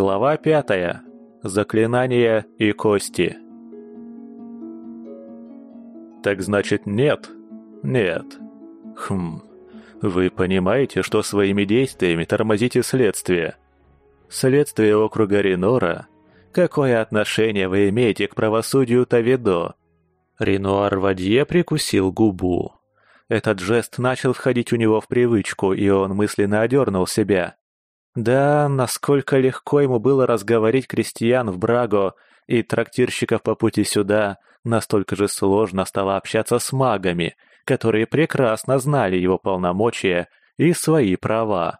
Глава пятая. Заклинания и кости. Так значит нет? Нет. Хм. Вы понимаете, что своими действиями тормозите следствие? Следствие округа Ренора? Какое отношение вы имеете к правосудию Тавидо? Ренуар Вадье прикусил губу. Этот жест начал входить у него в привычку, и он мысленно одернул себя. Да, насколько легко ему было разговорить крестьян в Браго и трактирщиков по пути сюда, настолько же сложно стало общаться с магами, которые прекрасно знали его полномочия и свои права.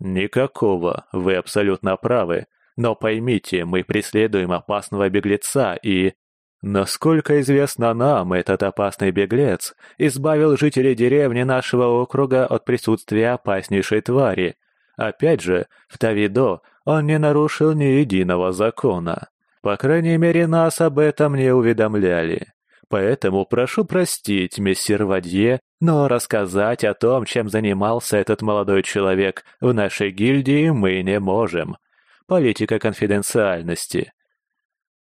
«Никакого, вы абсолютно правы, но поймите, мы преследуем опасного беглеца и...» Насколько известно нам, этот опасный беглец избавил жителей деревни нашего округа от присутствия опаснейшей твари. Опять же, в Тавидо он не нарушил ни единого закона. По крайней мере, нас об этом не уведомляли. Поэтому прошу простить, мессир Вадье, но рассказать о том, чем занимался этот молодой человек в нашей гильдии мы не можем. Политика конфиденциальности.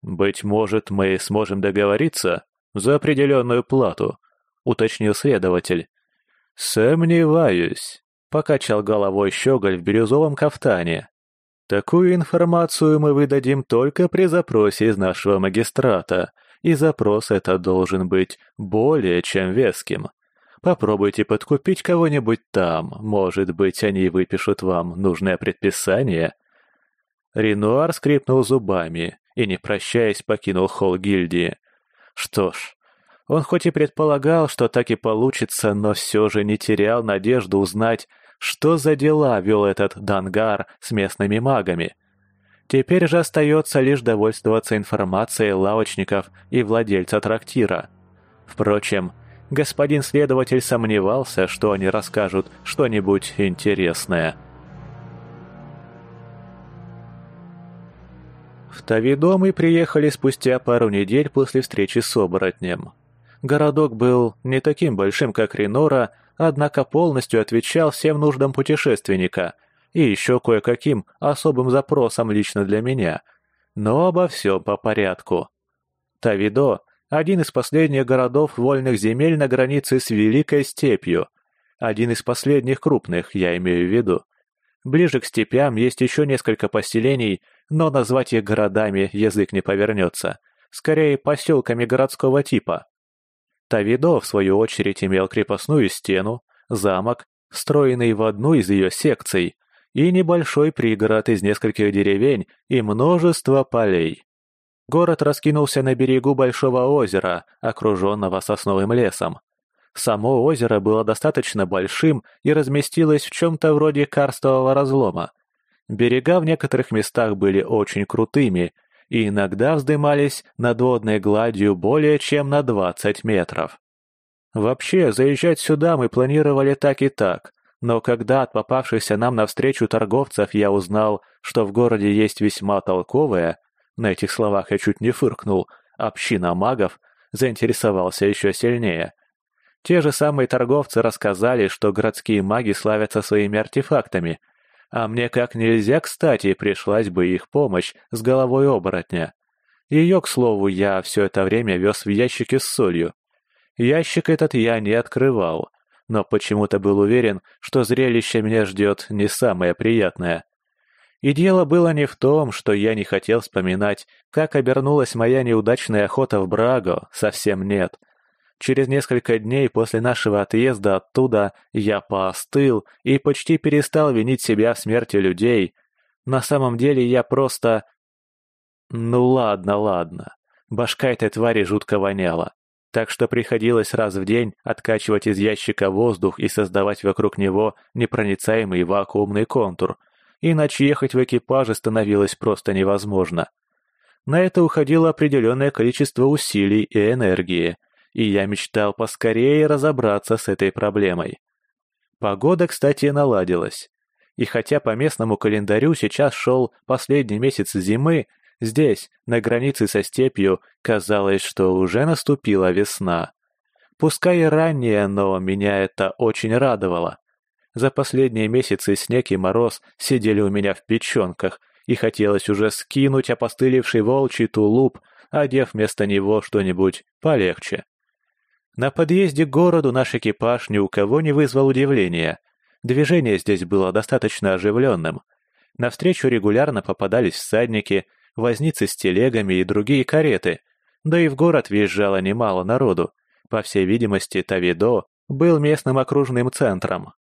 «Быть может, мы сможем договориться за определенную плату», — уточнил следователь. «Сомневаюсь», — покачал головой щеголь в бирюзовом кафтане. «Такую информацию мы выдадим только при запросе из нашего магистрата, и запрос этот должен быть более чем веским. Попробуйте подкупить кого-нибудь там, может быть, они выпишут вам нужное предписание». Ренуар скрипнул зубами и, не прощаясь, покинул холл гильдии. Что ж, он хоть и предполагал, что так и получится, но все же не терял надежду узнать, что за дела вел этот Дангар с местными магами. Теперь же остается лишь довольствоваться информацией лавочников и владельца трактира. Впрочем, господин следователь сомневался, что они расскажут что-нибудь интересное. В Тавидо мы приехали спустя пару недель после встречи с оборотнем. Городок был не таким большим, как Ренора, однако полностью отвечал всем нуждам путешественника и еще кое-каким особым запросам лично для меня. Но обо всем по порядку. Тавидо – один из последних городов вольных земель на границе с Великой Степью. Один из последних крупных, я имею в виду. Ближе к степям есть еще несколько поселений – но назвать их городами язык не повернется. Скорее, поселками городского типа. Тавидо, в свою очередь, имел крепостную стену, замок, встроенный в одну из ее секций, и небольшой пригород из нескольких деревень и множество полей. Город раскинулся на берегу большого озера, окруженного сосновым лесом. Само озеро было достаточно большим и разместилось в чем-то вроде карстового разлома, Берега в некоторых местах были очень крутыми и иногда вздымались над водной гладью более чем на 20 метров. Вообще, заезжать сюда мы планировали так и так, но когда от попавшихся нам навстречу торговцев я узнал, что в городе есть весьма толковая, на этих словах я чуть не фыркнул, община магов, заинтересовался еще сильнее. Те же самые торговцы рассказали, что городские маги славятся своими артефактами – а мне как нельзя кстати пришлась бы их помощь с головой оборотня. Ее, к слову, я все это время вез в ящике с солью. Ящик этот я не открывал, но почему-то был уверен, что зрелище меня ждет не самое приятное. И дело было не в том, что я не хотел вспоминать, как обернулась моя неудачная охота в Браго, совсем нет. Через несколько дней после нашего отъезда оттуда я поостыл и почти перестал винить себя в смерти людей. На самом деле я просто... Ну ладно, ладно. Башка этой твари жутко воняла. Так что приходилось раз в день откачивать из ящика воздух и создавать вокруг него непроницаемый вакуумный контур. Иначе ехать в экипаже становилось просто невозможно. На это уходило определенное количество усилий и энергии, и я мечтал поскорее разобраться с этой проблемой. Погода, кстати, наладилась. И хотя по местному календарю сейчас шел последний месяц зимы, здесь, на границе со степью, казалось, что уже наступила весна. Пускай и ранее, но меня это очень радовало. За последние месяцы снег и мороз сидели у меня в печенках, и хотелось уже скинуть опостылевший волчий тулуп, одев вместо него что-нибудь полегче. На подъезде к городу наш экипаж ни у кого не вызвал удивления. Движение здесь было достаточно оживленным. Навстречу регулярно попадались всадники, возницы с телегами и другие кареты, да и в город въезжало немало народу. По всей видимости, Тавидо был местным окружным центром.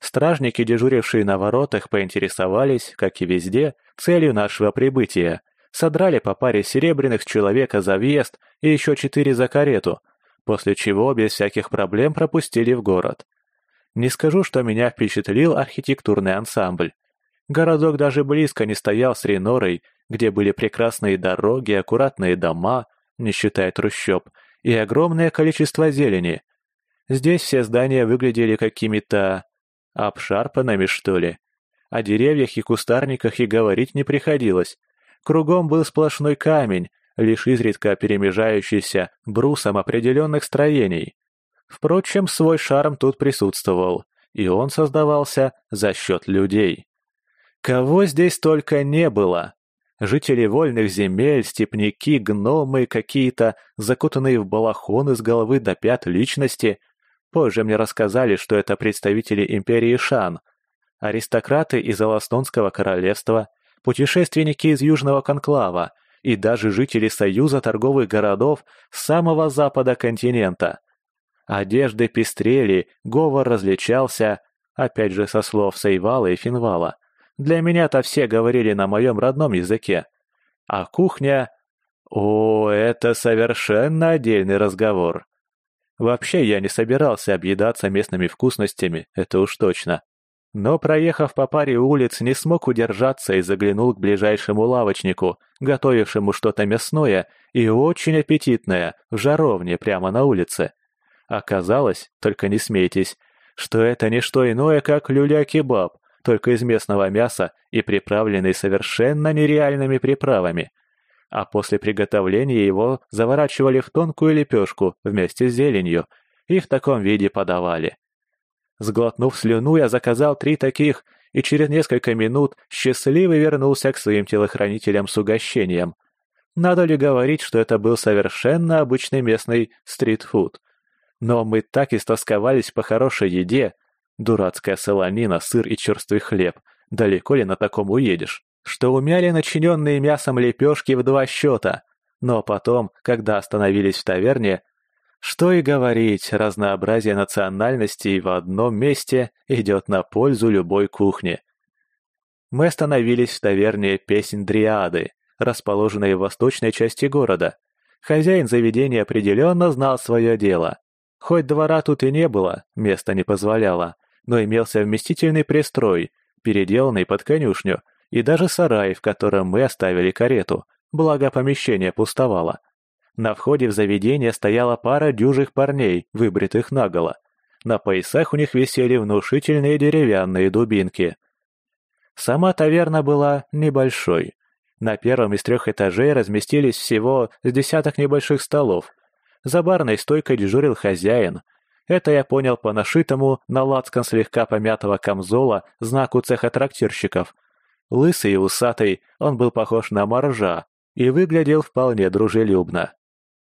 Стражники, дежурившие на воротах, поинтересовались, как и везде, целью нашего прибытия. Содрали по паре серебряных человека за въезд и еще четыре за карету, после чего без всяких проблем пропустили в город. Не скажу, что меня впечатлил архитектурный ансамбль. Городок даже близко не стоял с Ренорой, где были прекрасные дороги, аккуратные дома, не считая трущоб, и огромное количество зелени. Здесь все здания выглядели какими-то... обшарпанными, что ли. О деревьях и кустарниках и говорить не приходилось. Кругом был сплошной камень, лишь изредка перемежающийся брусом определенных строений. Впрочем, свой шарм тут присутствовал, и он создавался за счет людей. Кого здесь только не было! Жители вольных земель, степняки, гномы, какие-то закутанные в балахоны с головы до пят личности. Позже мне рассказали, что это представители империи Шан, аристократы из Аластонского королевства, путешественники из Южного Конклава и даже жители Союза торговых городов с самого запада континента. Одежды пестрели, говор различался, опять же со слов Сейвала и Финвала. Для меня-то все говорили на моем родном языке. А кухня... О, это совершенно отдельный разговор. Вообще я не собирался объедаться местными вкусностями, это уж точно. Но, проехав по паре улиц, не смог удержаться и заглянул к ближайшему лавочнику, готовившему что-то мясное и очень аппетитное в жаровне прямо на улице. Оказалось, только не смейтесь, что это не что иное, как люля-кебаб, только из местного мяса и приправленный совершенно нереальными приправами. А после приготовления его заворачивали в тонкую лепешку вместе с зеленью и в таком виде подавали. Сглотнув слюну, я заказал три таких и через несколько минут счастливый вернулся к своим телохранителям с угощением. Надо ли говорить, что это был совершенно обычный местный стритфуд? Но мы так истосковались по хорошей еде, Дурацкая солонина, сыр и черствый хлеб. Далеко ли на таком уедешь? Что умяли начиненные мясом лепешки в два счета. Но потом, когда остановились в таверне, что и говорить, разнообразие национальностей в одном месте идет на пользу любой кухне. Мы остановились в таверне «Песень Дриады», расположенной в восточной части города. Хозяин заведения определенно знал свое дело. Хоть двора тут и не было, место не позволяло, но имелся вместительный пристрой, переделанный под конюшню, и даже сарай, в котором мы оставили карету, благо помещение пустовало. На входе в заведение стояла пара дюжих парней, выбритых наголо. На поясах у них висели внушительные деревянные дубинки. Сама таверна была небольшой. На первом из трех этажей разместились всего с десяток небольших столов. За барной стойкой дежурил хозяин, это я понял по нашитому на лацкан слегка помятого камзола знаку цеха трактирщиков. Лысый и усатый, он был похож на моржа и выглядел вполне дружелюбно.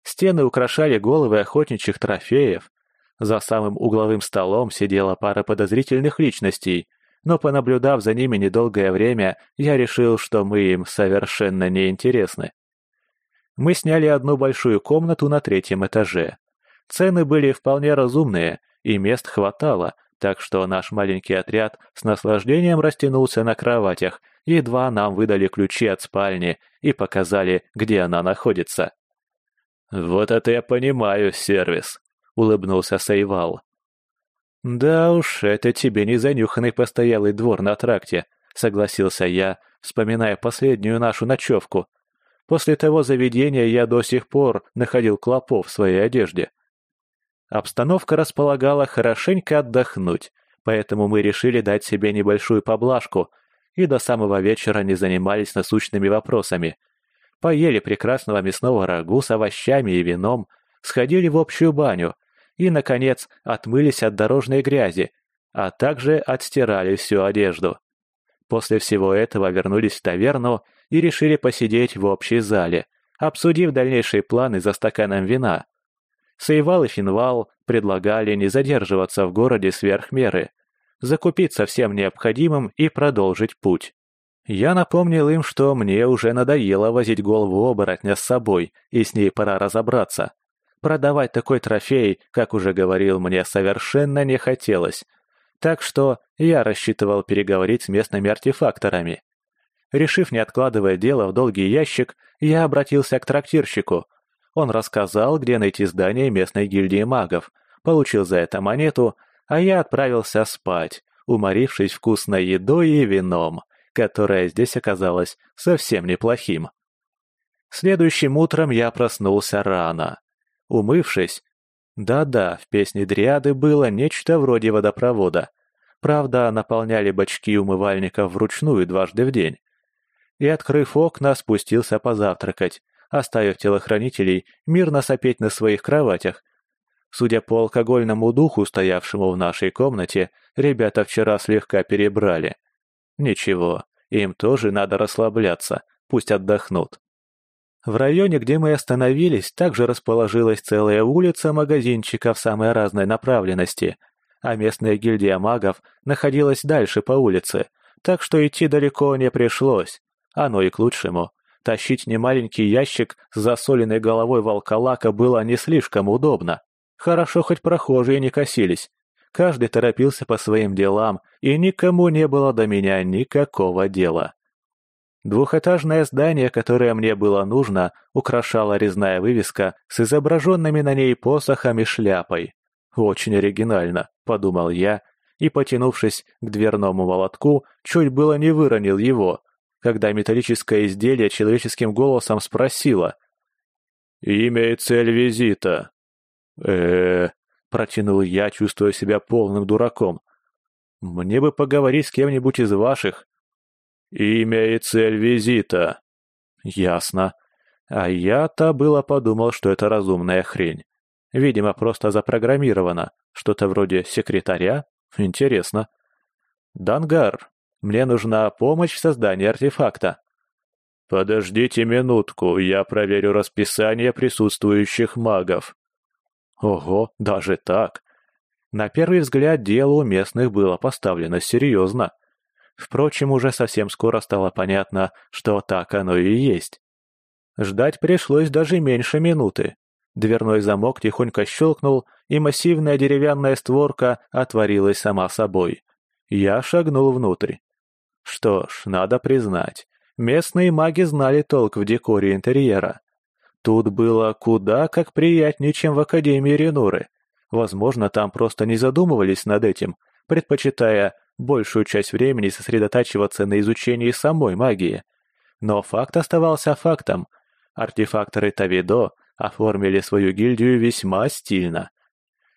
Стены украшали головы охотничьих трофеев. За самым угловым столом сидела пара подозрительных личностей, но понаблюдав за ними недолгое время, я решил, что мы им совершенно не интересны. Мы сняли одну большую комнату на третьем этаже. Цены были вполне разумные, и мест хватало, так что наш маленький отряд с наслаждением растянулся на кроватях, едва нам выдали ключи от спальни и показали, где она находится. «Вот это я понимаю, сервис», — улыбнулся Сейвал. «Да уж, это тебе не занюханный постоялый двор на тракте», — согласился я, вспоминая последнюю нашу ночевку. После того заведения я до сих пор находил клопов в своей одежде. Обстановка располагала хорошенько отдохнуть, поэтому мы решили дать себе небольшую поблажку и до самого вечера не занимались насущными вопросами. Поели прекрасного мясного рагу с овощами и вином, сходили в общую баню и, наконец, отмылись от дорожной грязи, а также отстирали всю одежду. После всего этого вернулись в таверну и решили посидеть в общей зале, обсудив дальнейшие планы за стаканом вина. Сейвал и Финвал предлагали не задерживаться в городе сверх меры, закупиться всем необходимым и продолжить путь. Я напомнил им, что мне уже надоело возить голову оборотня с собой, и с ней пора разобраться. Продавать такой трофей, как уже говорил, мне совершенно не хотелось. Так что я рассчитывал переговорить с местными артефакторами. Решив не откладывать дело в долгий ящик, я обратился к трактирщику. Он рассказал, где найти здание местной гильдии магов, получил за это монету, а я отправился спать, уморившись вкусной едой и вином, которое здесь оказалось совсем неплохим. Следующим утром я проснулся рано. Умывшись, да-да, в песне Дриады было нечто вроде водопровода. Правда, наполняли бачки умывальников вручную дважды в день и, открыв окна, спустился позавтракать, оставив телохранителей мирно сопеть на своих кроватях. Судя по алкогольному духу, стоявшему в нашей комнате, ребята вчера слегка перебрали. Ничего, им тоже надо расслабляться, пусть отдохнут. В районе, где мы остановились, также расположилась целая улица магазинчиков самой разной направленности, а местная гильдия магов находилась дальше по улице, так что идти далеко не пришлось. Оно и к лучшему. Тащить немаленький ящик с засоленной головой волколака было не слишком удобно. Хорошо хоть прохожие не косились. Каждый торопился по своим делам, и никому не было до меня никакого дела. Двухэтажное здание, которое мне было нужно, украшала резная вывеска с изображенными на ней посохами шляпой. «Очень оригинально», — подумал я, и, потянувшись к дверному молотку, чуть было не выронил его, когда металлическое изделие человеческим голосом спросило. «Имя и цель визита?» э протянул я, чувствуя себя полным дураком. «Мне бы поговорить с кем-нибудь из ваших». «Имя и цель визита». «Ясно. А я-то было подумал, что это разумная хрень. Видимо, просто запрограммировано. Что-то вроде секретаря? Интересно. Дангар, мне нужна помощь в создании артефакта». «Подождите минутку, я проверю расписание присутствующих магов». Ого, даже так. На первый взгляд дело у местных было поставлено серьезно. Впрочем, уже совсем скоро стало понятно, что так оно и есть. Ждать пришлось даже меньше минуты. Дверной замок тихонько щелкнул, и массивная деревянная створка отворилась сама собой. Я шагнул внутрь. Что ж, надо признать, местные маги знали толк в декоре интерьера. Тут было куда как приятнее, чем в Академии Ренуры. Возможно, там просто не задумывались над этим, предпочитая большую часть времени сосредотачиваться на изучении самой магии. Но факт оставался фактом. Артефакторы Тавидо оформили свою гильдию весьма стильно.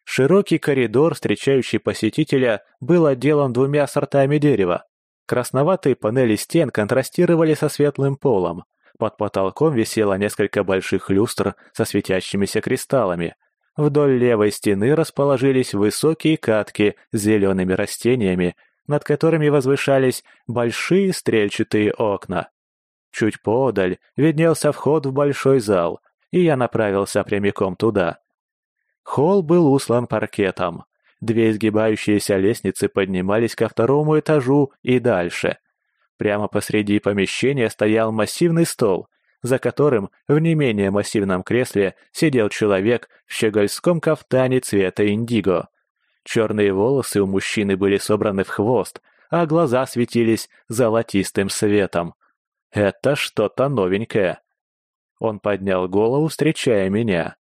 Широкий коридор, встречающий посетителя, был отделан двумя сортами дерева Красноватые панели стен контрастировали со светлым полом. Под потолком висело несколько больших люстр со светящимися кристаллами. Вдоль левой стены расположились высокие катки с зелеными растениями, над которыми возвышались большие стрельчатые окна. Чуть подаль виднелся вход в большой зал, и я направился прямиком туда. Холл был услан паркетом. Две изгибающиеся лестницы поднимались ко второму этажу и дальше. Прямо посреди помещения стоял массивный стол, за которым в не менее массивном кресле сидел человек в щегольском кафтане цвета индиго. Черные волосы у мужчины были собраны в хвост, а глаза светились золотистым светом. Это что-то новенькое. Он поднял голову, встречая меня.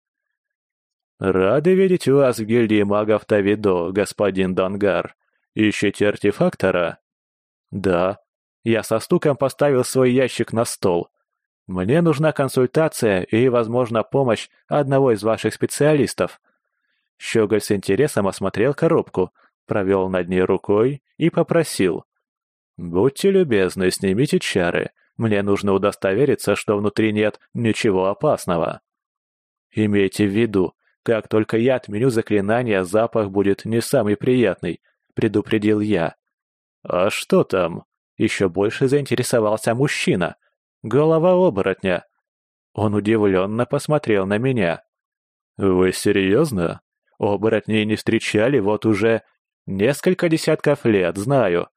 «Рады видеть вас в гильдии магов Тавидо, господин Дангар. Ищете артефактора?» «Да». Я со стуком поставил свой ящик на стол. «Мне нужна консультация и, возможно, помощь одного из ваших специалистов». Щеголь с интересом осмотрел коробку, провел над ней рукой и попросил. «Будьте любезны, снимите чары. Мне нужно удостовериться, что внутри нет ничего опасного». «Имейте в виду, как только я отменю заклинание, запах будет не самый приятный, предупредил я. А что там? Еще больше заинтересовался мужчина. Голова оборотня. Он удивленно посмотрел на меня. «Вы серьезно? Оборотней не встречали вот уже несколько десятков лет, знаю.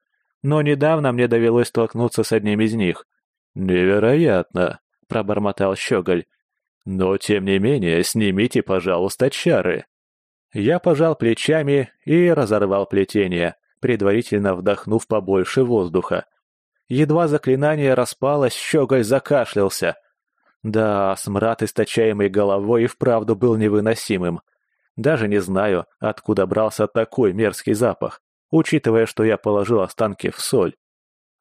Но недавно мне довелось столкнуться с одним из них. Невероятно!» — пробормотал Щеголь. «Но, тем не менее, снимите, пожалуйста, чары». Я пожал плечами и разорвал плетение, предварительно вдохнув побольше воздуха. Едва заклинание распалось, Щеголь закашлялся. Да, смрад, источаемый головой, и вправду был невыносимым. Даже не знаю, откуда брался такой мерзкий запах, учитывая, что я положил останки в соль.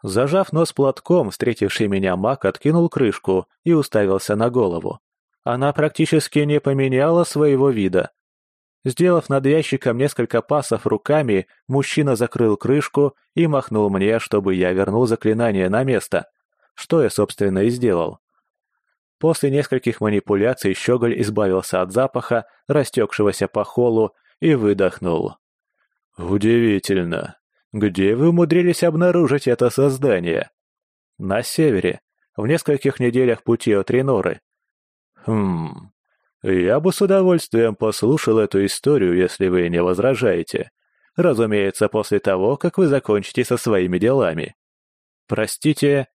Зажав нос платком, встретивший меня маг откинул крышку и уставился на голову. Она практически не поменяла своего вида. Сделав над ящиком несколько пасов руками, мужчина закрыл крышку и махнул мне, чтобы я вернул заклинание на место, что я, собственно, и сделал. После нескольких манипуляций щеголь избавился от запаха, растекшегося по холлу, и выдохнул. «Удивительно. Где вы умудрились обнаружить это создание?» «На севере, в нескольких неделях пути от Реноры». «Хм... Я бы с удовольствием послушал эту историю, если вы не возражаете. Разумеется, после того, как вы закончите со своими делами. Простите,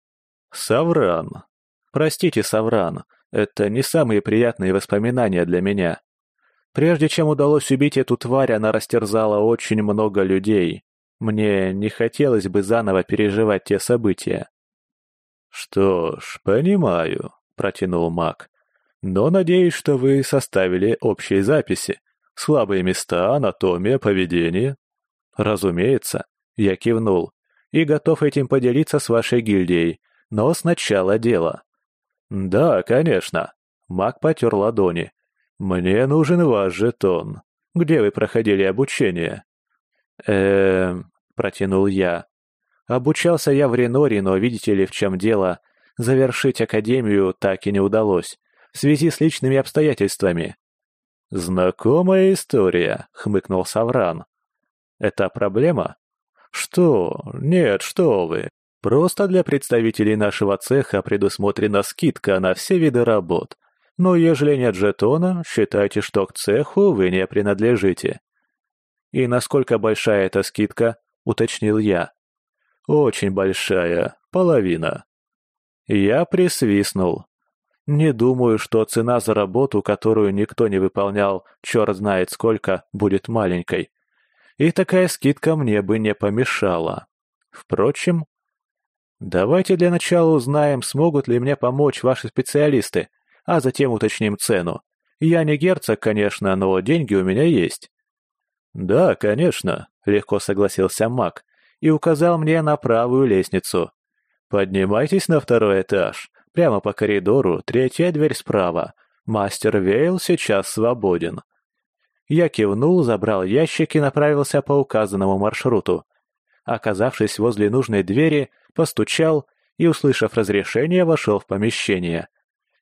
Савран. Простите, Савран, это не самые приятные воспоминания для меня. Прежде чем удалось убить эту тварь, она растерзала очень много людей. Мне не хотелось бы заново переживать те события. «Что ж, понимаю», — протянул маг. «Но надеюсь, что вы составили общие записи. Слабые места, анатомия, поведение». «Разумеется», — я кивнул. «И готов этим поделиться с вашей гильдией. Но сначала дело». «Да, конечно». Маг потер ладони. «Мне нужен ваш жетон. Где вы проходили обучение?» «Эм...» — протянул я. «Обучался я в Реноре, но видите ли, в чем дело. Завершить академию так и не удалось, в связи с личными обстоятельствами». «Знакомая история», — хмыкнул Савран. «Это проблема?» «Что? Нет, что вы. Просто для представителей нашего цеха предусмотрена скидка на все виды работ. Но ежели нет жетона, считайте, что к цеху вы не принадлежите. И насколько большая эта скидка, уточнил я. Очень большая, половина. Я присвистнул. Не думаю, что цена за работу, которую никто не выполнял, черт знает сколько, будет маленькой. И такая скидка мне бы не помешала. Впрочем, Давайте для начала узнаем, смогут ли мне помочь ваши специалисты, а затем уточним цену. Я не герцог, конечно, но деньги у меня есть. Да, конечно, легко согласился маг и указал мне на правую лестницу. Поднимайтесь на второй этаж, прямо по коридору, третья дверь справа. Мастер Вейл сейчас свободен. Я кивнул, забрал ящик и направился по указанному маршруту. Оказавшись возле нужной двери, постучал и, услышав разрешение, вошел в помещение.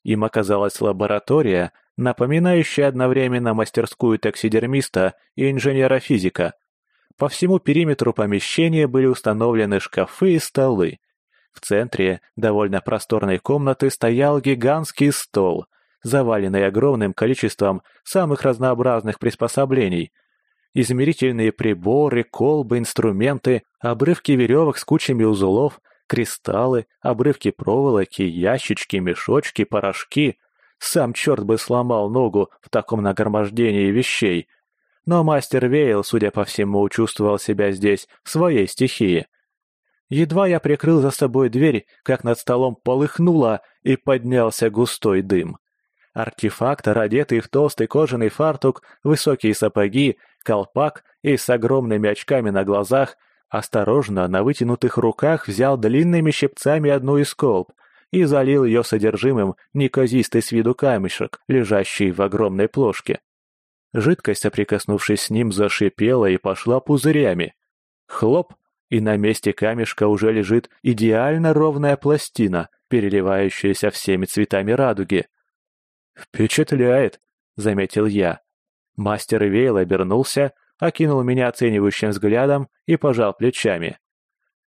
Им оказалась лаборатория, напоминающая одновременно мастерскую таксидермиста и инженера-физика. По всему периметру помещения были установлены шкафы и столы. В центре довольно просторной комнаты стоял гигантский стол, заваленный огромным количеством самых разнообразных приспособлений – измерительные приборы, колбы, инструменты, обрывки веревок с кучами узлов, кристаллы, обрывки проволоки, ящички, мешочки, порошки. Сам черт бы сломал ногу в таком нагромождении вещей. Но мастер Вейл, судя по всему, чувствовал себя здесь в своей стихии. Едва я прикрыл за собой дверь, как над столом полыхнуло и поднялся густой дым. Артефактор, одетый в толстый кожаный фартук, высокие сапоги колпак и с огромными очками на глазах, осторожно на вытянутых руках взял длинными щипцами одну из колб и залил ее содержимым неказистый с виду камешек, лежащий в огромной плошке. Жидкость, соприкоснувшись с ним, зашипела и пошла пузырями. Хлоп, и на месте камешка уже лежит идеально ровная пластина, переливающаяся всеми цветами радуги. «Впечатляет», — заметил я. Мастер Вейл обернулся, окинул меня оценивающим взглядом и пожал плечами.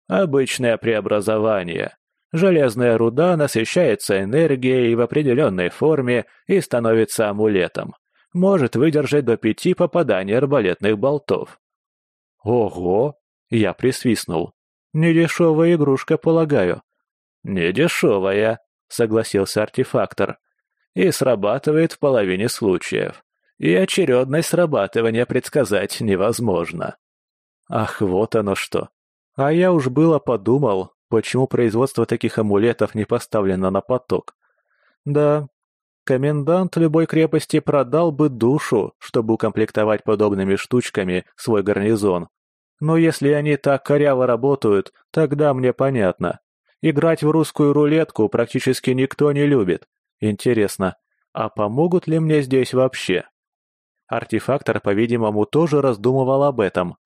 Обычное преобразование. Железная руда насыщается энергией в определенной форме и становится амулетом. Может выдержать до пяти попаданий арбалетных болтов. Ого! Я присвистнул. Недешевая игрушка, полагаю. Недешевая, согласился артефактор. И срабатывает в половине случаев. И очередность срабатывания предсказать невозможно. Ах, вот оно что. А я уж было подумал, почему производство таких амулетов не поставлено на поток. Да, комендант любой крепости продал бы душу, чтобы укомплектовать подобными штучками свой гарнизон. Но если они так коряво работают, тогда мне понятно. Играть в русскую рулетку практически никто не любит. Интересно, а помогут ли мне здесь вообще? Артефактор, по-видимому, тоже раздумывал об этом,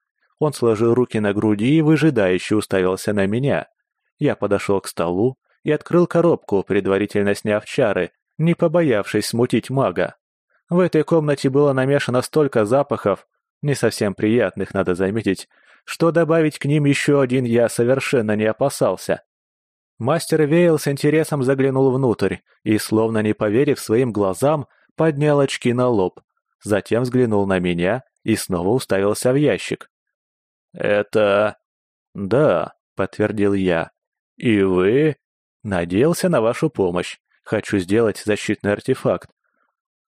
он сложил руки на груди и выжидающе уставился на меня. Я подошел к столу и открыл коробку, предварительно сняв чары, не побоявшись смутить мага. В этой комнате было намешано столько запахов, не совсем приятных, надо заметить, что добавить к ним еще один я совершенно не опасался. Мастер Вейл с интересом заглянул внутрь и, словно не поверив своим глазам, поднял очки на лоб, затем взглянул на меня и снова уставился в ящик. «Это...» «Да», — подтвердил я. «И вы...» «Надеялся на вашу помощь. Хочу сделать защитный артефакт».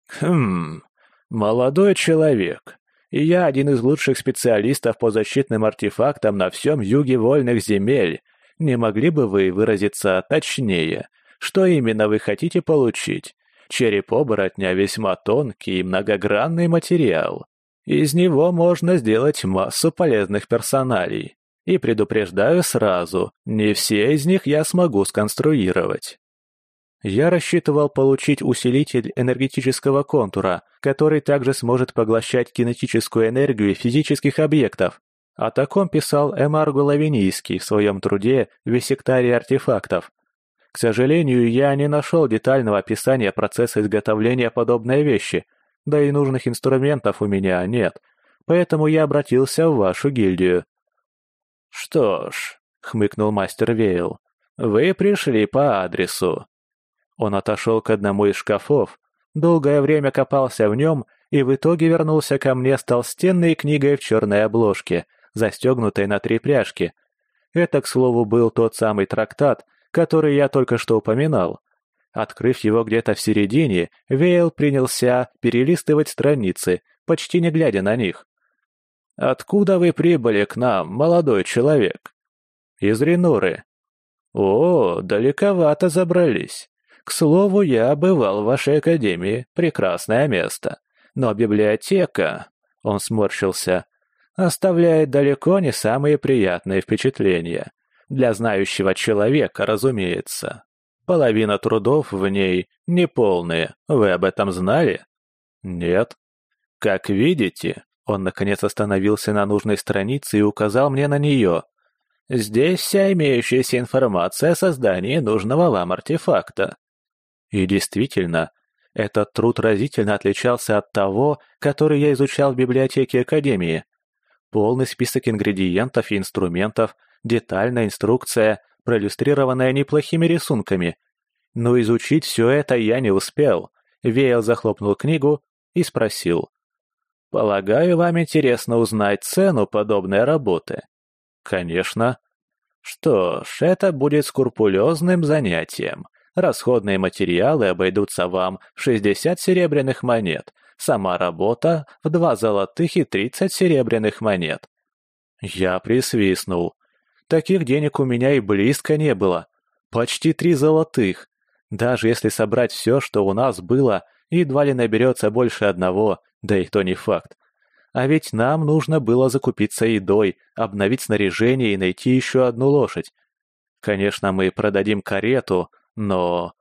«Хм... Молодой человек. И я один из лучших специалистов по защитным артефактам на всем юге вольных земель. Не могли бы вы выразиться точнее? Что именно вы хотите получить? Череп оборотня весьма тонкий и многогранный материал. Из него можно сделать массу полезных персоналей. И предупреждаю сразу, не все из них я смогу сконструировать. Я рассчитывал получить усилитель энергетического контура, который также сможет поглощать кинетическую энергию физических объектов. О таком писал Эмарго Лавинийский в своем труде «Висектарий артефактов». К сожалению, я не нашел детального описания процесса изготовления подобной вещи, да и нужных инструментов у меня нет, поэтому я обратился в вашу гильдию». «Что ж», — хмыкнул мастер Вейл, — «вы пришли по адресу». Он отошел к одному из шкафов, долгое время копался в нем и в итоге вернулся ко мне с толстенной книгой в черной обложке, застегнутой на три пряжки. Это, к слову, был тот самый трактат, который я только что упоминал. Открыв его где-то в середине, Вейл принялся перелистывать страницы, почти не глядя на них. «Откуда вы прибыли к нам, молодой человек?» «Из Ренуры». «О, далековато забрались. К слову, я бывал в вашей академии, прекрасное место. Но библиотека...» Он сморщился. «Оставляет далеко не самые приятные впечатления. Для знающего человека, разумеется. Половина трудов в ней неполные. Вы об этом знали? Нет. Как видите, он наконец остановился на нужной странице и указал мне на нее. Здесь вся имеющаяся информация о создании нужного вам артефакта. И действительно, этот труд разительно отличался от того, который я изучал в библиотеке Академии. Полный список ингредиентов и инструментов, детальная инструкция, проиллюстрированная неплохими рисунками. Но изучить все это я не успел. Вейл захлопнул книгу и спросил. «Полагаю, вам интересно узнать цену подобной работы?» «Конечно». «Что ж, это будет скрупулезным занятием. Расходные материалы обойдутся вам в 60 серебряных монет, сама работа в два золотых и 30 серебряных монет». Я присвистнул. Таких денег у меня и близко не было. Почти три золотых. Даже если собрать все, что у нас было, едва ли наберется больше одного, да и то не факт. А ведь нам нужно было закупиться едой, обновить снаряжение и найти еще одну лошадь. Конечно, мы продадим карету, но...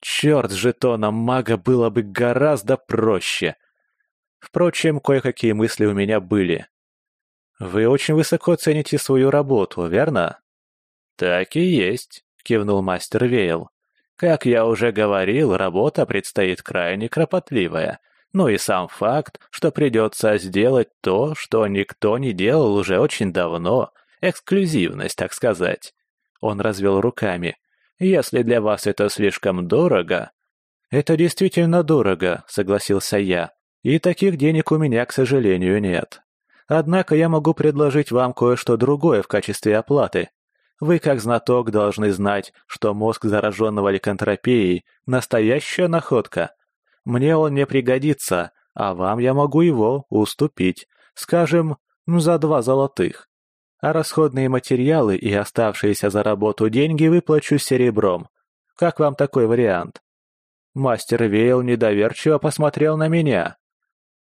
Черт, с жетоном мага было бы гораздо проще. Впрочем, кое-какие мысли у меня были. «Вы очень высоко цените свою работу, верно?» «Так и есть», — кивнул мастер Вейл. «Как я уже говорил, работа предстоит крайне кропотливая. Ну и сам факт, что придется сделать то, что никто не делал уже очень давно, эксклюзивность, так сказать. Он развел руками. Если для вас это слишком дорого... Это действительно дорого, согласился я. И таких денег у меня, к сожалению, нет. Однако я могу предложить вам кое-что другое в качестве оплаты. Вы, как знаток, должны знать, что мозг зараженного ликантропией – настоящая находка. Мне он не пригодится, а вам я могу его уступить, скажем, за два золотых. А расходные материалы и оставшиеся за работу деньги выплачу серебром. Как вам такой вариант? Мастер Вейл недоверчиво посмотрел на меня.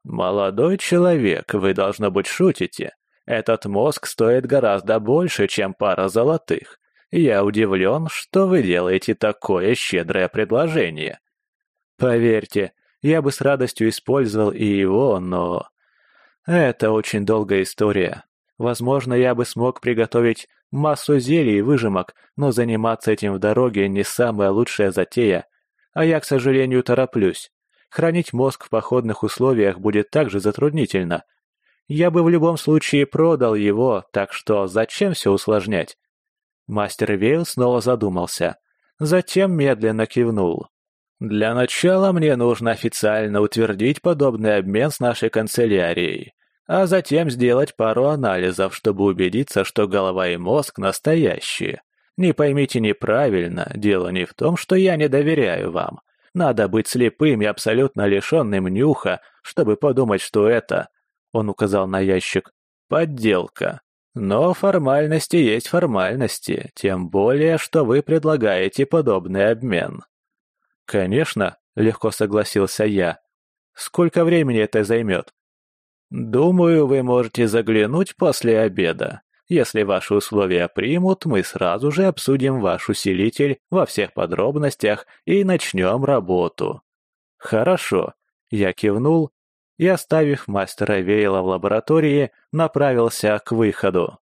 «Молодой человек, вы, должно быть, шутите. Этот мозг стоит гораздо больше, чем пара золотых. Я удивлен, что вы делаете такое щедрое предложение. Поверьте, я бы с радостью использовал и его, но... Это очень долгая история. Возможно, я бы смог приготовить массу зелий и выжимок, но заниматься этим в дороге не самая лучшая затея. А я, к сожалению, тороплюсь. Хранить мозг в походных условиях будет также затруднительно. Я бы в любом случае продал его, так что зачем все усложнять? Мастер Вейл снова задумался. Затем медленно кивнул. «Для начала мне нужно официально утвердить подобный обмен с нашей канцелярией, а затем сделать пару анализов, чтобы убедиться, что голова и мозг настоящие. Не поймите неправильно, дело не в том, что я не доверяю вам. Надо быть слепым и абсолютно лишенным нюха, чтобы подумать, что это, он указал на ящик, подделка. Но формальности есть формальности, тем более, что вы предлагаете подобный обмен. Конечно, легко согласился я. Сколько времени это займет? Думаю, вы можете заглянуть после обеда. Если ваши условия примут, мы сразу же обсудим ваш усилитель во всех подробностях и начнем работу. Хорошо. Я кивнул и, оставив мастера Вейла в лаборатории, направился к выходу.